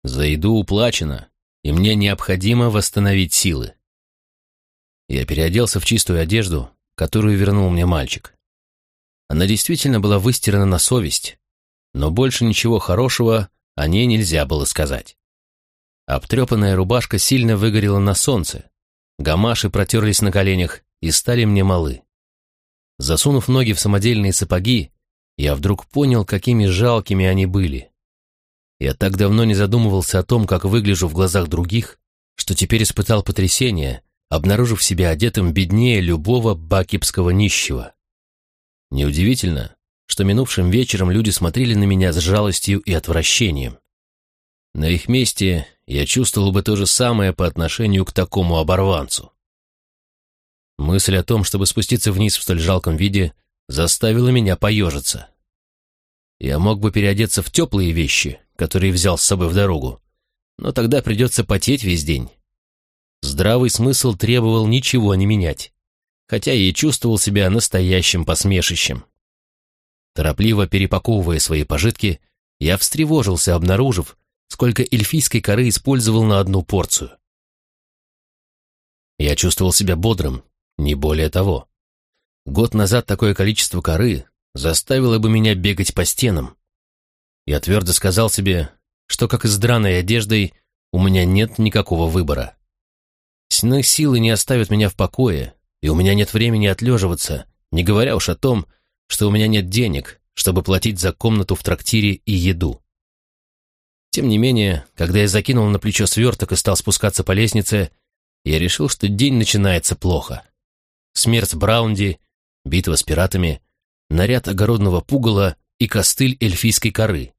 За еду уплачено, и мне необходимо восстановить силы. Я переоделся в чистую одежду, которую вернул мне мальчик. Она действительно была выстирана на совесть, но больше ничего хорошего о ней нельзя было сказать. Обтрепанная рубашка сильно выгорела на солнце, гамаши протерлись на коленях и стали мне малы. Засунув ноги в самодельные сапоги, я вдруг понял, какими жалкими они были. Я так давно не задумывался о том, как выгляжу в глазах других, что теперь испытал потрясение, обнаружив себя одетым беднее любого бакипского нищего. Неудивительно, что минувшим вечером люди смотрели на меня с жалостью и отвращением. На их месте я чувствовал бы то же самое по отношению к такому оборванцу. Мысль о том, чтобы спуститься вниз в столь жалком виде, заставила меня поежиться. Я мог бы переодеться в теплые вещи, которые взял с собой в дорогу, но тогда придется потеть весь день. Здравый смысл требовал ничего не менять, хотя и чувствовал себя настоящим посмешищем. Торопливо перепаковывая свои пожитки, я встревожился, обнаружив, сколько эльфийской коры использовал на одну порцию. Я чувствовал себя бодрым, не более того. Год назад такое количество коры заставило бы меня бегать по стенам. Я твердо сказал себе, что, как и с драной одеждой, у меня нет никакого выбора. Сны силы не оставят меня в покое, и у меня нет времени отлеживаться, не говоря уж о том, что у меня нет денег, чтобы платить за комнату в трактире и еду. Тем не менее, когда я закинул на плечо сверток и стал спускаться по лестнице, я решил, что день начинается плохо. Смерть Браунди, битва с пиратами, наряд огородного пугала и костыль эльфийской коры.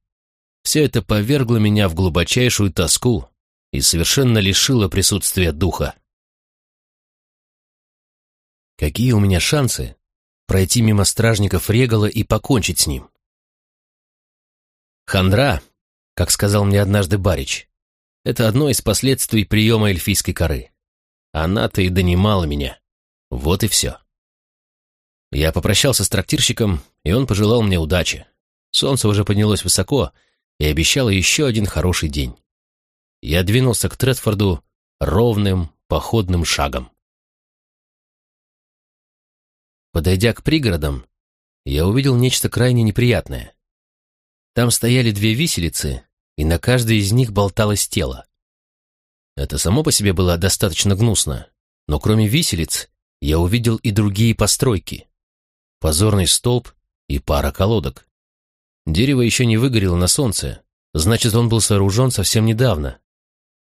Все это повергло меня в глубочайшую тоску и совершенно лишило присутствия духа. Какие у меня шансы пройти мимо стражников Регала и покончить с ним? Хандра, как сказал мне однажды Барич, это одно из последствий приема эльфийской коры. Она-то и донимала меня. Вот и все. Я попрощался с трактирщиком, и он пожелал мне удачи. Солнце уже поднялось высоко и обещало еще один хороший день. Я двинулся к Тредфорду ровным походным шагом. Подойдя к пригородам, я увидел нечто крайне неприятное. Там стояли две виселицы, и на каждой из них болталось тело. Это само по себе было достаточно гнусно, но кроме виселиц я увидел и другие постройки. Позорный столб и пара колодок. Дерево еще не выгорело на солнце, значит, он был сооружен совсем недавно.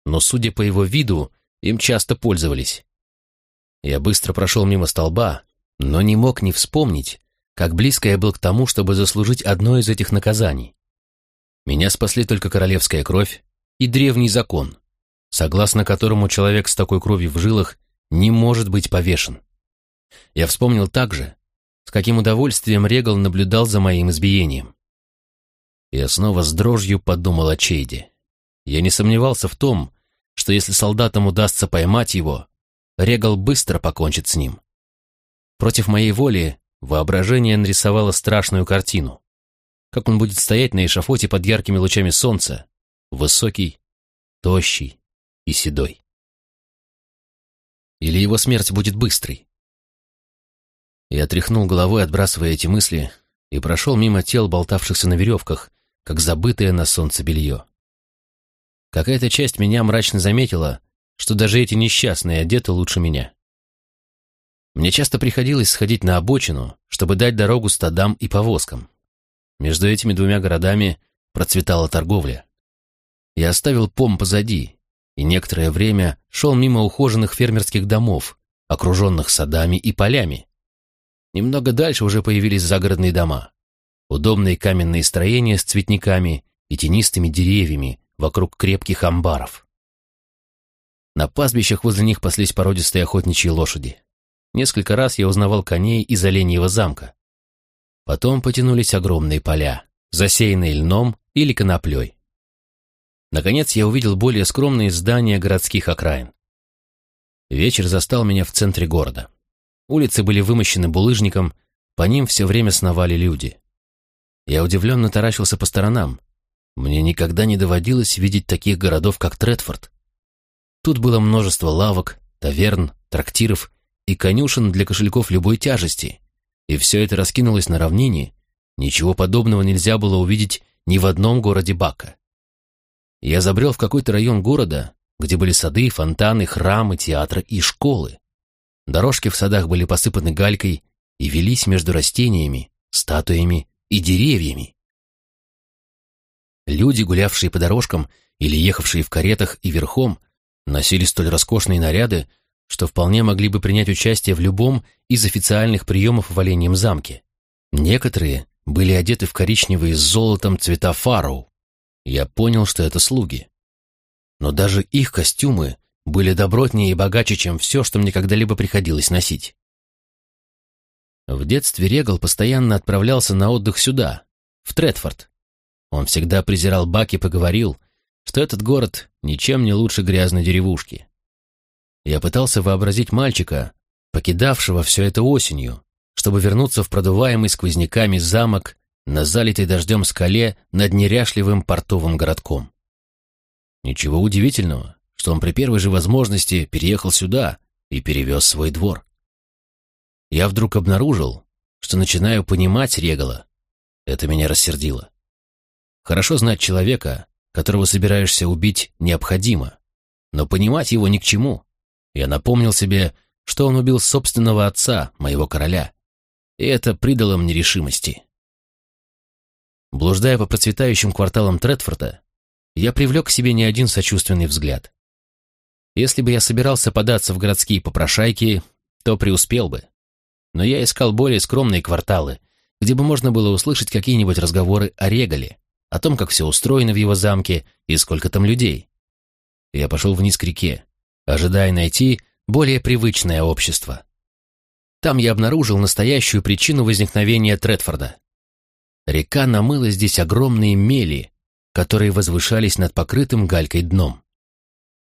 Но, судя по его виду, им часто пользовались. Я быстро прошел мимо столба, но не мог не вспомнить, как близко я был к тому, чтобы заслужить одно из этих наказаний. Меня спасли только королевская кровь и древний закон, согласно которому человек с такой кровью в жилах не может быть повешен. Я вспомнил также, с каким удовольствием Регал наблюдал за моим избиением. Я снова с дрожью подумал о Чейде. Я не сомневался в том, что если солдатам удастся поймать его, Регал быстро покончит с ним. Против моей воли воображение нарисовало страшную картину. Как он будет стоять на эшафоте под яркими лучами солнца, высокий, тощий, и седой. Или его смерть будет быстрой? Я тряхнул головой, отбрасывая эти мысли, и прошел мимо тел, болтавшихся на веревках, как забытое на солнце белье. Какая-то часть меня мрачно заметила, что даже эти несчастные одеты лучше меня. Мне часто приходилось сходить на обочину, чтобы дать дорогу стадам и повозкам. Между этими двумя городами процветала торговля. Я оставил пом позади и некоторое время шел мимо ухоженных фермерских домов, окруженных садами и полями. Немного дальше уже появились загородные дома, удобные каменные строения с цветниками и тенистыми деревьями вокруг крепких амбаров. На пастбищах возле них паслись породистые охотничьи лошади. Несколько раз я узнавал коней из Оленьего замка. Потом потянулись огромные поля, засеянные льном или коноплей. Наконец я увидел более скромные здания городских окраин. Вечер застал меня в центре города. Улицы были вымощены булыжником, по ним все время сновали люди. Я удивленно таращился по сторонам. Мне никогда не доводилось видеть таких городов, как Тредфорд. Тут было множество лавок, таверн, трактиров и конюшен для кошельков любой тяжести, и все это раскинулось на равнине. Ничего подобного нельзя было увидеть ни в одном городе Бака. Я забрел в какой-то район города, где были сады, фонтаны, храмы, театры и школы. Дорожки в садах были посыпаны галькой и велись между растениями, статуями и деревьями. Люди, гулявшие по дорожкам или ехавшие в каретах и верхом, носили столь роскошные наряды, что вполне могли бы принять участие в любом из официальных приемов в Оленьем замке. Некоторые были одеты в коричневые с золотом цвета фароу, я понял, что это слуги. Но даже их костюмы были добротнее и богаче, чем все, что мне когда-либо приходилось носить. В детстве Регал постоянно отправлялся на отдых сюда, в Тредфорд. Он всегда презирал Бак и поговорил, что этот город ничем не лучше грязной деревушки. Я пытался вообразить мальчика, покидавшего все это осенью, чтобы вернуться в продуваемый сквозняками замок на залитой дождем скале над неряшливым портовым городком. Ничего удивительного, что он при первой же возможности переехал сюда и перевез свой двор. Я вдруг обнаружил, что начинаю понимать Регала. Это меня рассердило. Хорошо знать человека, которого собираешься убить, необходимо, но понимать его ни к чему. Я напомнил себе, что он убил собственного отца, моего короля, и это придало мне решимости. Блуждая по процветающим кварталам Тредфорда, я привлек к себе не один сочувственный взгляд. Если бы я собирался податься в городские попрошайки, то преуспел бы. Но я искал более скромные кварталы, где бы можно было услышать какие-нибудь разговоры о Регале, о том, как все устроено в его замке и сколько там людей. Я пошел вниз к реке, ожидая найти более привычное общество. Там я обнаружил настоящую причину возникновения Тредфорда. Река намыла здесь огромные мели, которые возвышались над покрытым галькой дном.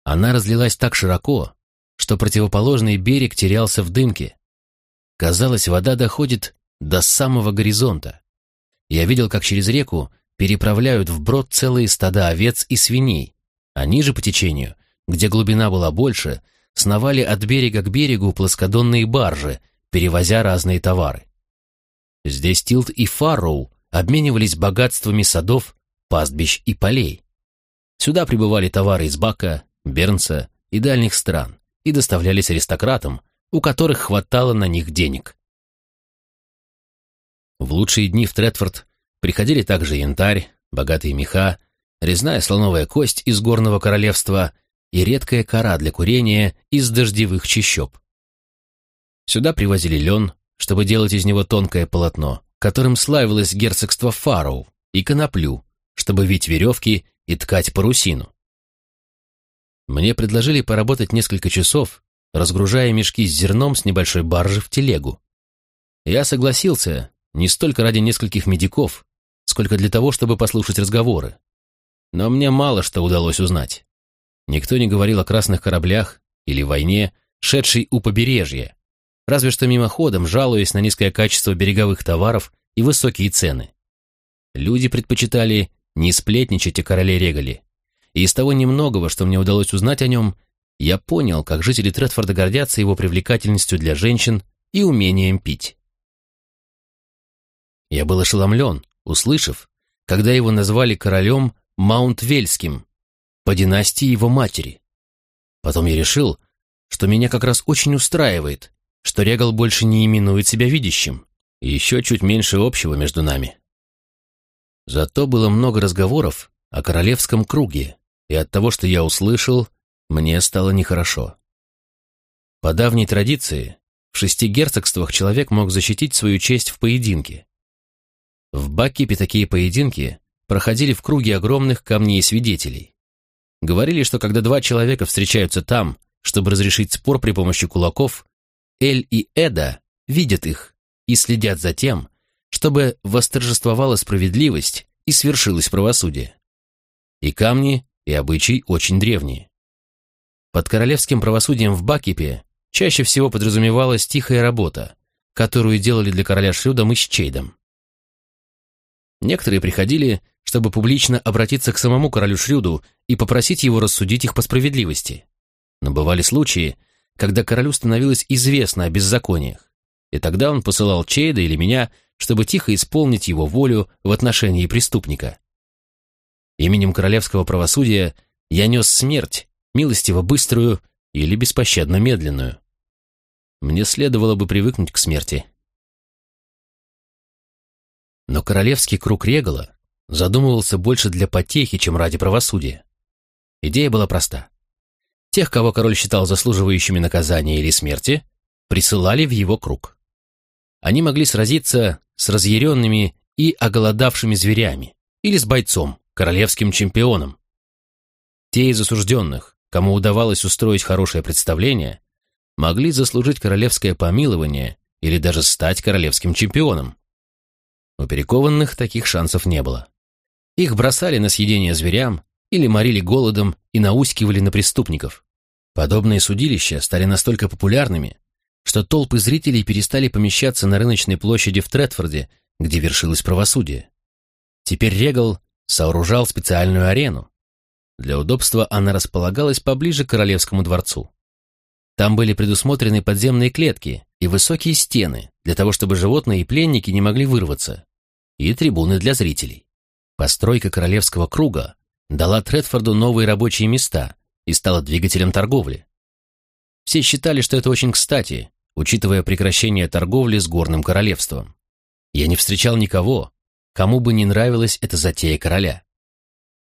Она разлилась так широко, что противоположный берег терялся в дымке. Казалось, вода доходит до самого горизонта. Я видел, как через реку переправляют вброд целые стада овец и свиней, а ниже по течению, где глубина была больше, сновали от берега к берегу плоскодонные баржи, перевозя разные товары. Здесь Тилт и Фарроу обменивались богатствами садов, пастбищ и полей. Сюда прибывали товары из Бака, Бернса и дальних стран и доставлялись аристократам, у которых хватало на них денег. В лучшие дни в Третфорд приходили также янтарь, богатые меха, резная слоновая кость из горного королевства и редкая кора для курения из дождевых чащоб. Сюда привозили лен, чтобы делать из него тонкое полотно, которым славилось герцогство Фароу, и коноплю, чтобы вить веревки и ткать парусину. Мне предложили поработать несколько часов, разгружая мешки с зерном с небольшой баржи в телегу. Я согласился не столько ради нескольких медиков, сколько для того, чтобы послушать разговоры. Но мне мало что удалось узнать. Никто не говорил о красных кораблях или войне, шедшей у побережья, разве что мимоходом жалуясь на низкое качество береговых товаров и высокие цены. Люди предпочитали не сплетничать о короле Регале, и из того немногого, что мне удалось узнать о нем, я понял, как жители Тредфорда гордятся его привлекательностью для женщин и умением пить. Я был ошеломлен, услышав, когда его назвали королем Маунт-Вельским по династии его матери. Потом я решил, что меня как раз очень устраивает, что Регал больше не именует себя видящим, и еще чуть меньше общего между нами. Зато было много разговоров о королевском круге, и от того, что я услышал, мне стало нехорошо. По давней традиции, в шести герцогствах человек мог защитить свою честь в поединке. В Баккипе такие поединки проходили в круге огромных камней свидетелей. Говорили, что когда два человека встречаются там, чтобы разрешить спор при помощи кулаков, Эль и Эда видят их и следят за тем, чтобы восторжествовала справедливость и свершилось правосудие. И камни, и обычаи очень древние. Под королевским правосудием в Бакипе чаще всего подразумевалась тихая работа, которую делали для короля Шрюда мы с Чейдом. Некоторые приходили, чтобы публично обратиться к самому королю Шрюду и попросить его рассудить их по справедливости. Но бывали случаи, когда королю становилось известно о беззакониях, и тогда он посылал Чейда или меня, чтобы тихо исполнить его волю в отношении преступника. Именем королевского правосудия я нес смерть, милостиво быструю или беспощадно медленную. Мне следовало бы привыкнуть к смерти. Но королевский круг Регала задумывался больше для потехи, чем ради правосудия. Идея была проста. Тех, кого король считал заслуживающими наказания или смерти, присылали в его круг. Они могли сразиться с разъяренными и оголодавшими зверями или с бойцом, королевским чемпионом. Те из осужденных, кому удавалось устроить хорошее представление, могли заслужить королевское помилование или даже стать королевским чемпионом. У перекованных таких шансов не было. Их бросали на съедение зверям или морили голодом и наускивали на преступников. Подобные судилища стали настолько популярными, что толпы зрителей перестали помещаться на рыночной площади в Тредфорде, где вершилось правосудие. Теперь Регал сооружал специальную арену. Для удобства она располагалась поближе к Королевскому дворцу. Там были предусмотрены подземные клетки и высокие стены, для того чтобы животные и пленники не могли вырваться, и трибуны для зрителей. Постройка Королевского круга дала Тредфорду новые рабочие места и стала двигателем торговли. Все считали, что это очень кстати, учитывая прекращение торговли с Горным Королевством. Я не встречал никого, кому бы не нравилась эта затея короля.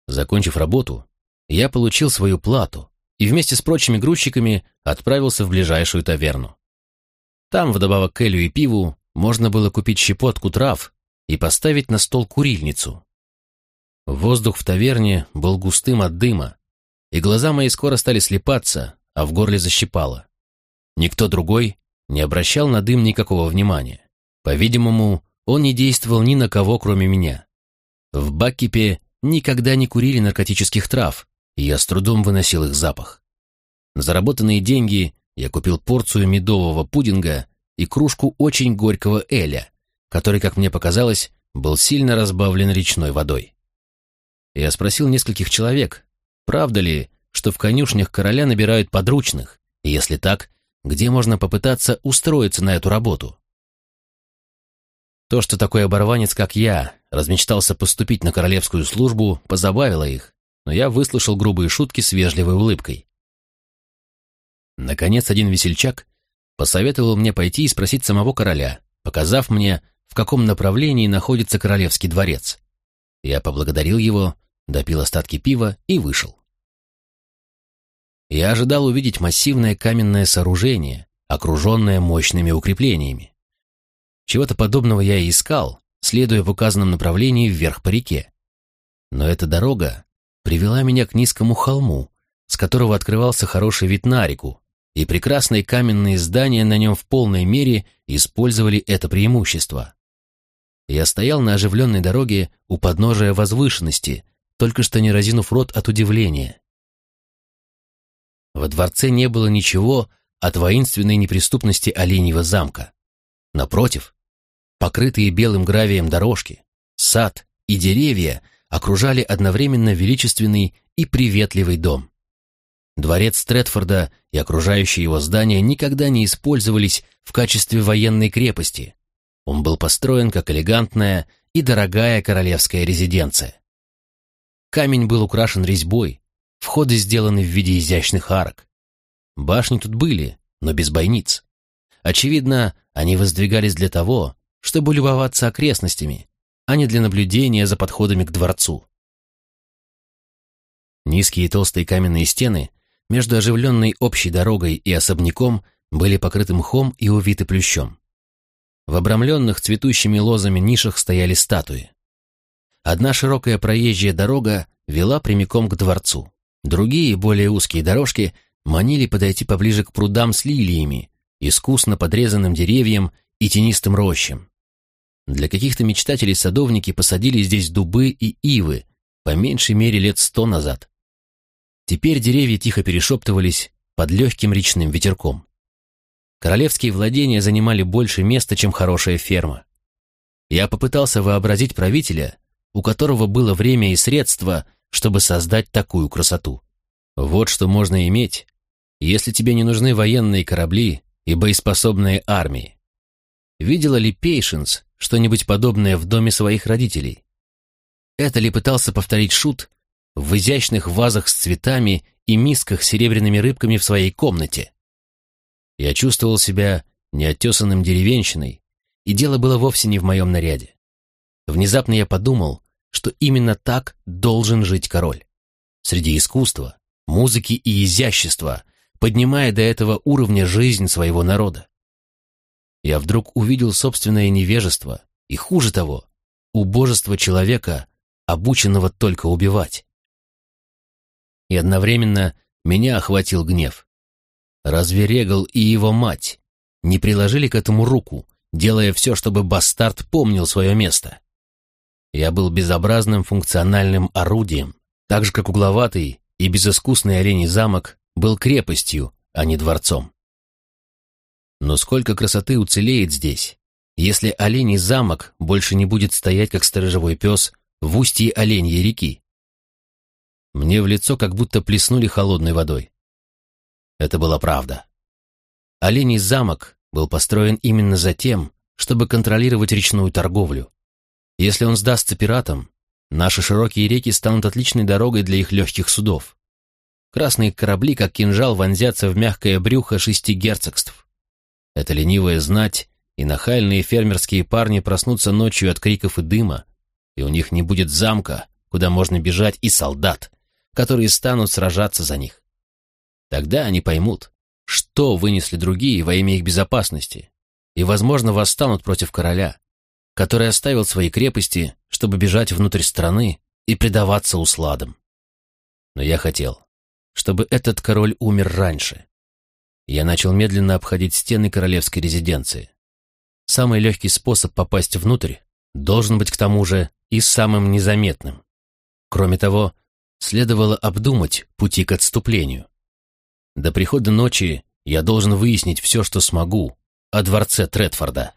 Закончив работу, я получил свою плату и вместе с прочими грузчиками отправился в ближайшую таверну. Там, вдобавок к элю и пиву, можно было купить щепотку трав и поставить на стол курильницу. Воздух в таверне был густым от дыма, и глаза мои скоро стали слепаться, а в горле защипало. Никто другой не обращал на дым никакого внимания. По-видимому, он не действовал ни на кого, кроме меня. В Баккипе никогда не курили наркотических трав, и я с трудом выносил их запах. На заработанные деньги я купил порцию медового пудинга и кружку очень горького эля, который, как мне показалось, был сильно разбавлен речной водой. Я спросил нескольких человек, правда ли, что в конюшнях короля набирают подручных, и если так, где можно попытаться устроиться на эту работу. То, что такой оборванец, как я, размечтался поступить на королевскую службу, позабавило их, но я выслушал грубые шутки с вежливой улыбкой. Наконец, один весельчак посоветовал мне пойти и спросить самого короля, показав мне, в каком направлении находится королевский дворец. Я поблагодарил его, допил остатки пива и вышел. Я ожидал увидеть массивное каменное сооружение, окруженное мощными укреплениями. Чего-то подобного я и искал, следуя в указанном направлении вверх по реке. Но эта дорога привела меня к низкому холму, с которого открывался хороший вид на реку, и прекрасные каменные здания на нем в полной мере использовали это преимущество. Я стоял на оживленной дороге у подножия возвышенности, только что не разинув рот от удивления. Во дворце не было ничего от воинственной неприступности Оленьего замка. Напротив, покрытые белым гравием дорожки, сад и деревья окружали одновременно величественный и приветливый дом. Дворец Стрэдфорда и окружающие его здания никогда не использовались в качестве военной крепости. Он был построен как элегантная и дорогая королевская резиденция. Камень был украшен резьбой, входы сделаны в виде изящных арок. Башни тут были, но без бойниц. Очевидно, они воздвигались для того, чтобы любоваться окрестностями, а не для наблюдения за подходами к дворцу. Низкие и толстые каменные стены между оживленной общей дорогой и особняком были покрыты мхом и увиты плющом. В обрамленных цветущими лозами нишах стояли статуи. Одна широкая проезжая дорога вела прямиком к дворцу. Другие, более узкие дорожки манили подойти поближе к прудам с лилиями, искусно подрезанным деревьям и тенистым рощам. Для каких-то мечтателей садовники посадили здесь дубы и ивы, по меньшей мере лет сто назад. Теперь деревья тихо перешептывались под легким речным ветерком. Королевские владения занимали больше места, чем хорошая ферма. Я попытался вообразить правителя, у которого было время и средства, чтобы создать такую красоту. Вот что можно иметь, если тебе не нужны военные корабли и боеспособные армии. Видела ли Пейшенс что-нибудь подобное в доме своих родителей? Это ли пытался повторить Шут в изящных вазах с цветами и мисках с серебряными рыбками в своей комнате. Я чувствовал себя неотесанным деревенщиной, и дело было вовсе не в моем наряде. Внезапно я подумал, что именно так должен жить король. Среди искусства, музыки и изящества, поднимая до этого уровня жизнь своего народа. Я вдруг увидел собственное невежество и, хуже того, убожество человека, обученного только убивать и одновременно меня охватил гнев. Разве Регал и его мать не приложили к этому руку, делая все, чтобы бастард помнил свое место? Я был безобразным функциональным орудием, так же, как угловатый и безыскусный оленей замок был крепостью, а не дворцом. Но сколько красоты уцелеет здесь, если оленей замок больше не будет стоять, как сторожевой пес, в устье оленьей реки? Мне в лицо как будто плеснули холодной водой. Это была правда. Оленей замок был построен именно за тем, чтобы контролировать речную торговлю. Если он сдастся пиратам, наши широкие реки станут отличной дорогой для их легких судов. красные корабли, как кинжал, вонзятся в мягкое брюхо шести герцогств. Это ленивая знать и нахальные фермерские парни проснутся ночью от криков и дыма, и у них не будет замка, куда можно бежать, и солдат, которые станут сражаться за них. Тогда они поймут, что вынесли другие во имя их безопасности, и, возможно, восстанут против короля, который оставил свои крепости, чтобы бежать внутрь страны и предаваться усладам. Но я хотел, чтобы этот король умер раньше. Я начал медленно обходить стены королевской резиденции. Самый легкий способ попасть внутрь должен быть к тому же и самым незаметным. Кроме того, следовало обдумать пути к отступлению. До прихода ночи я должен выяснить все, что смогу, о дворце Тредфорда.